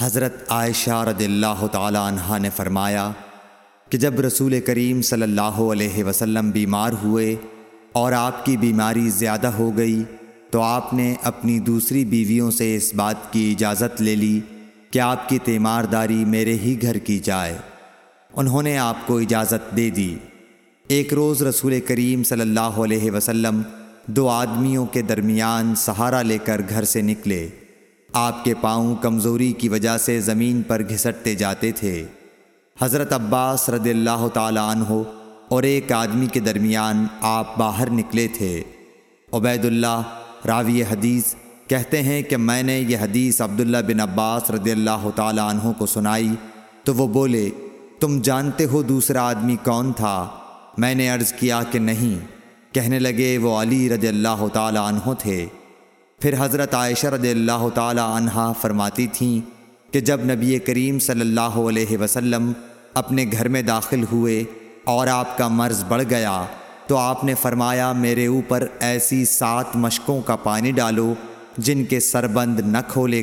حضرت عائشہ رضی اللہ تعالی عنہ نے فرمایا کہ جب رسول کریم صلی اللہ علیہ وسلم بیمار ہوئے اور آپ کی بیماری زیادہ ہو گئی تو آپ نے اپنی دوسری بیویوں سے اس بات کی اجازت لے لی کہ آپ کی تیمارداری میرے ہی گھر کی جائے۔ انہوں نے آپ کو اجازت دے دی۔ ایک روز رسول کریم صلی اللہ علیہ وسلم دو آدمیوں کے درمیان سہارا لے کر گھر سے نکلے۔ دو آپ کے پاؤں کمزوری کی وجہ سے زمین پر گھسٹتے جاتے تھے۔ حضرت عباس رضی اللہ تعالیٰ عنہ اور ایک آدمی کے درمیان آپ باہر نکلے تھے۔ عبید اللہ راوی حدیث کہتے ہیں کہ میں نے یہ حدیث عبداللہ بن عباس رضی اللہ تعالیٰ عنہ کو سنائی تو وہ بولے، تم جانتے ہو دوسرا آدمی کون تھا؟ میں نے عرض کیا کہ نہیں۔ کہنے لگے وہ علی رض اللہ تعالیٰ عنہوں تھے۔ پھر حضرت عائشہ رضی اللہ تعالیٰ عنہ فرماتی تھیں کہ جب نبی کریم صلی اللہ علیہ وسلم اپنے گھر میں داخل ہوئے اور آپ کا مرض بڑھ گیا، تو آپ نے فرمایا، میرے اوپر ایسی سات مشکوں کا پانی ڈالو جن کے سربند نہ کھولے